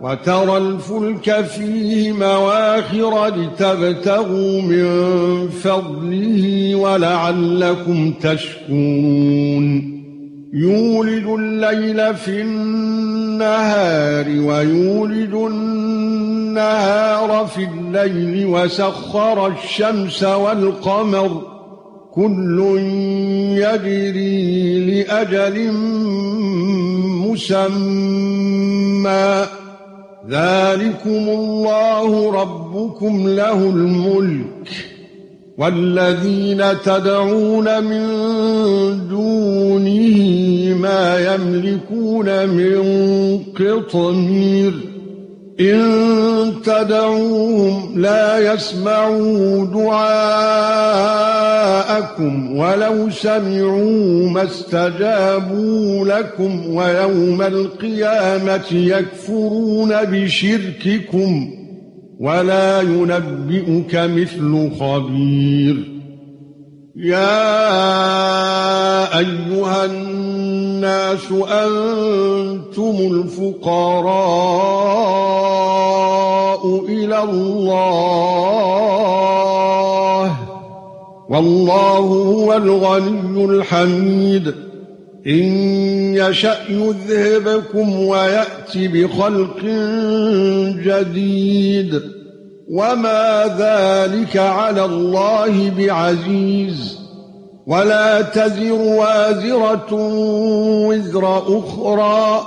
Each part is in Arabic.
وترى الفلك فيه مواخر لتبتغوا من فضله ولعلكم تشكرون. يولد الليل في النهار ويولد النهار في الليل وسخر الشمس والقمر. كل يجري لأجل مسمى. ذلكم الله ربكم له الملك والذين تدعون من دونه ما يملكون من قطمير إن تدعوهم لا يسمعوا دعاءكم ولو سمعوا ما استجابوا لكم ويوم القيامة يكفرون بشرككم ولا ينبئك مثل خبير. يا أيها الناس أنتم الفقراء إلى الله. والله هو الغني الحميد. إن يشأ يذهبكم ويأتي بخلق جديد. وما ذلك على الله بعزيز. ولا تزر وازرة وزر أخرى.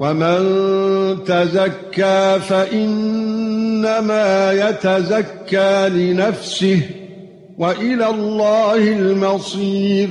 ومن تزكى فإنما يتزكى لنفسه وإلى الله المصير.